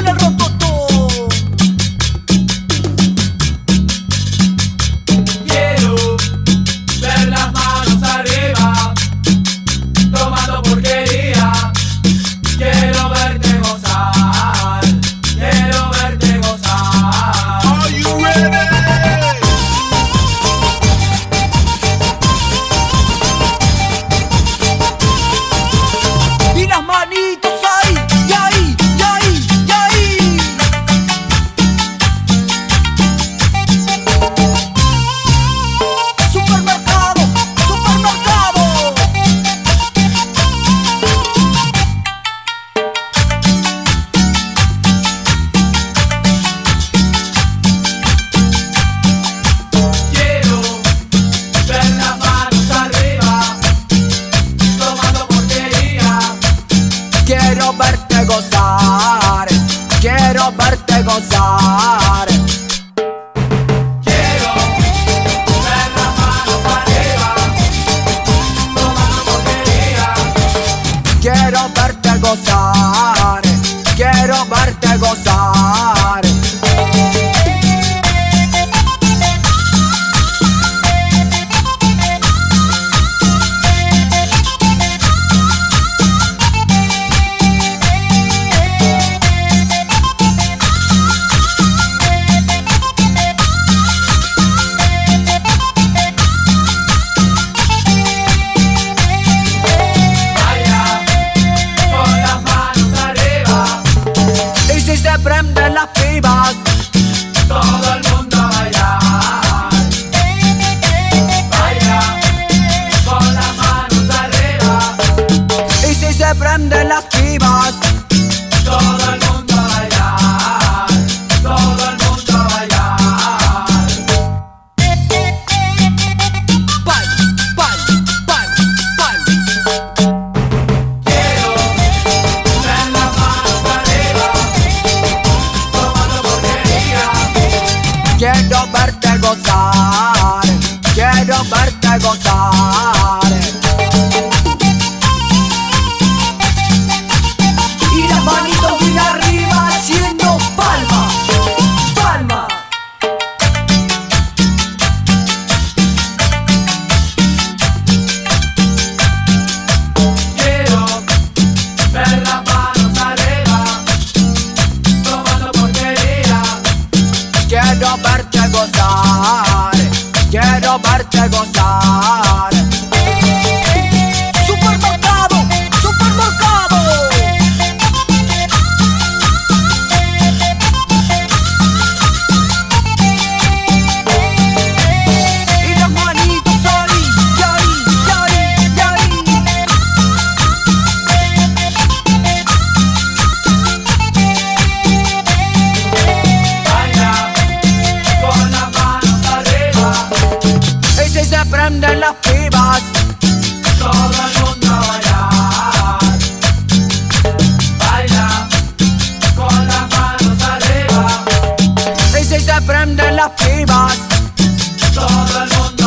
con el rock Quiero verte gozar, quiero verte gozar. gozar, quiero verte gozar. que gozar. prenden las pibas. Todo el mundo